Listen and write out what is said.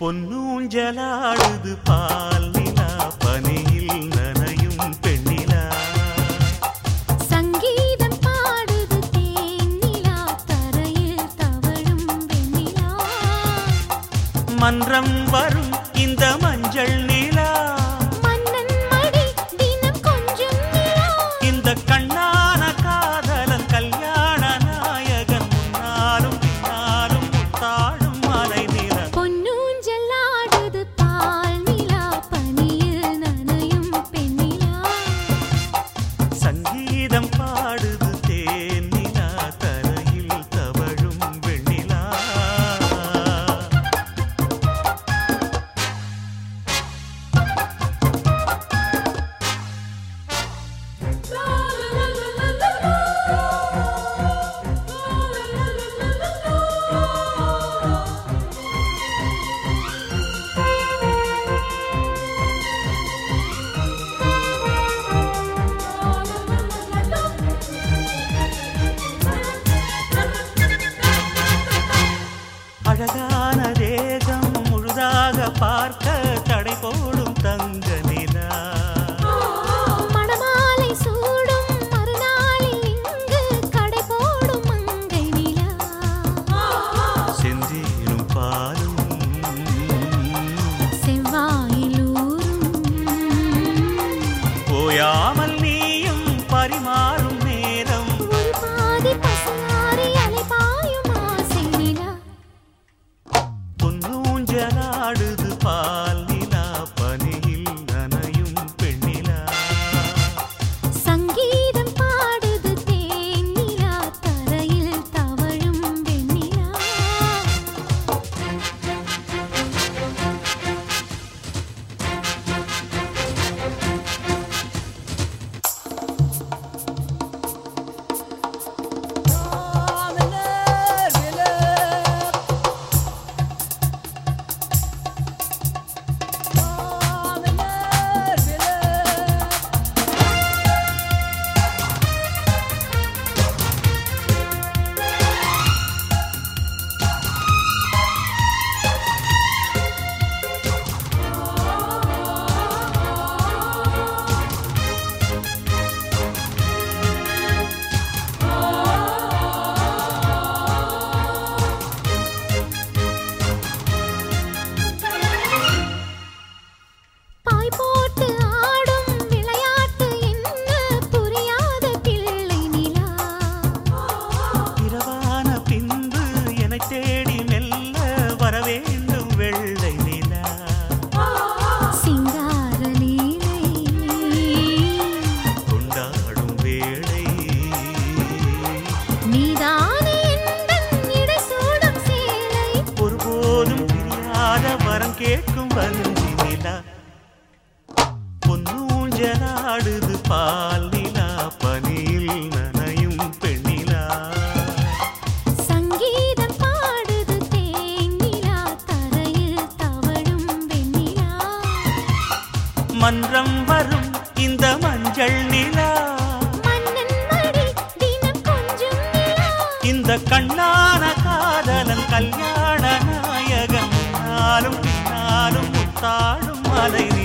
பொன்னூஞ்சலாடுது பால் நிலா பனியில் நனையும் பெண்ணிலா. சங்கீதம் பாடுது தேன்னிலா தரையில் தவழும் வெண்ணிலா. மன்றம் வரும் இந்த மஞ்சள் சங்கீதம் பாடு அழகான தேசம் முழுதாக பார்க்க கேட்கும் வருந்தி நிலா. பொன்னூஞ்சலாடுது பால் நிலா பனியில் நனையும் பெண்ணிலா சங்கீதம் பாடுது தேங்கிலா தரையில் தவழும் பெண்ணிலா மன்றம் வரும் இந்த மஞ்சள் நிலா. இந்த கண்ணான காதலன் கல்யாண நாயகன் நாளும் காத்தாடும் மலை